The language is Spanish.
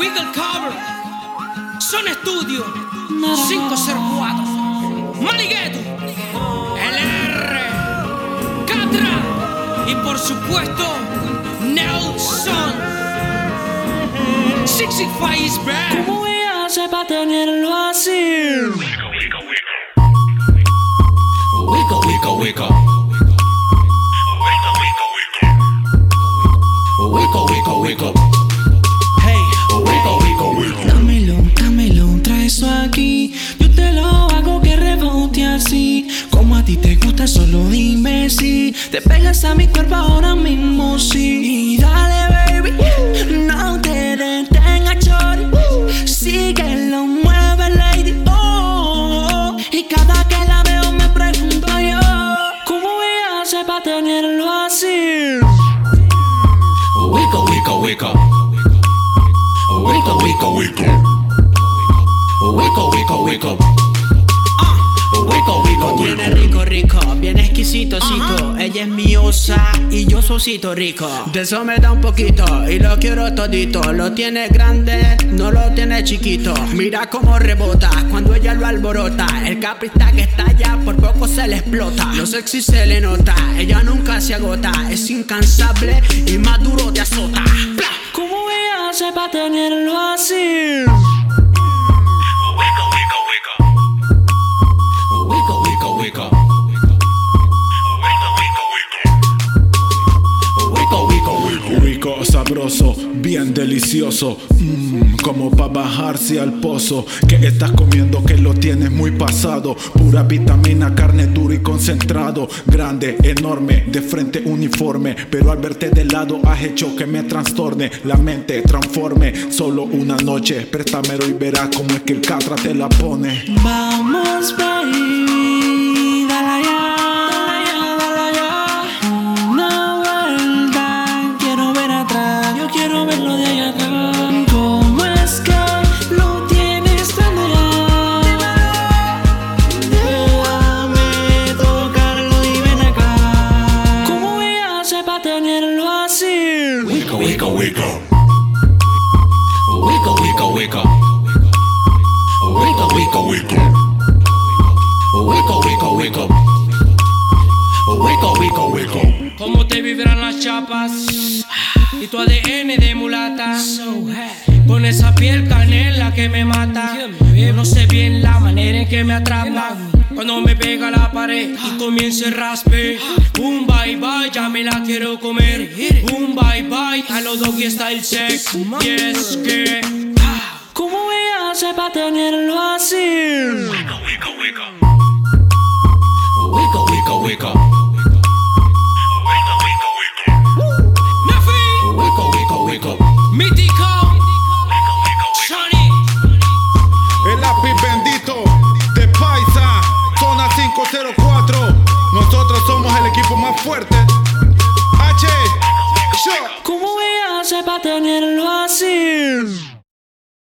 Wiggle Cover, Son Studio, 504, Maligueto, LR, Catra y por supuesto Nelson. 65 is back. ¿Cómo voy a hacer para tenerlo así? Wiggle, wiggle, wiggle. Wiggle, te pegas a mi cuerpo ahora mismo, sí. Y dale, baby, no te detengas, chori. Síguelo, mueve, lady. Oh, y cada que la veo me pregunto yo, ¿cómo voy a hacer para tenerlo así? Wiggle, wiggle, wiggle. Wiggle, wiggle, wiggle. Wiggle, wiggle, wiggle. Ella y yo sosito rico. De eso me da un poquito y lo quiero todito. Lo tiene grande, no lo tiene chiquito. Mira cómo rebota cuando ella lo alborota. El caprista que está allá por poco se le explota. Lo sexy se le nota, ella nunca se agota. Es incansable y más duro te azota. ¿Cómo voy a hacer para tenerlo así? Bien delicioso. Mmm, como para bajarse al pozo. Que estás comiendo que lo tienes muy pasado. Pura vitamina, carne duro y concentrado. Grande, enorme, de frente uniforme. Pero al verte de lado has hecho que me trastorne. La mente transforme. Solo una noche, préstamelo y verás cómo es que el catra te la pone. Vamos, baby, así? Wiggle, wiggle, wiggle. Wiggle, wiggle, wiggle. Wiggle, wiggle, wiggle. Wiggle, wiggle, wiggle. Wiggle, wiggle, wiggle. ¿Cómo te vibran las chapas? Y tu ADN de mulata. Con esa piel canela que me mata. Yo no sé bien la manera en que me atrapa. Cuando me pega la pared y comienza el raspe. Un bye bye, ya me la quiero comer. Un bye bye, a los doggy style sex. Y es que. ¿Cómo voy a hacer para tenerlo así? Más fuerte. H, Shot. ¿Cómo voy a hacer para tenerlo así?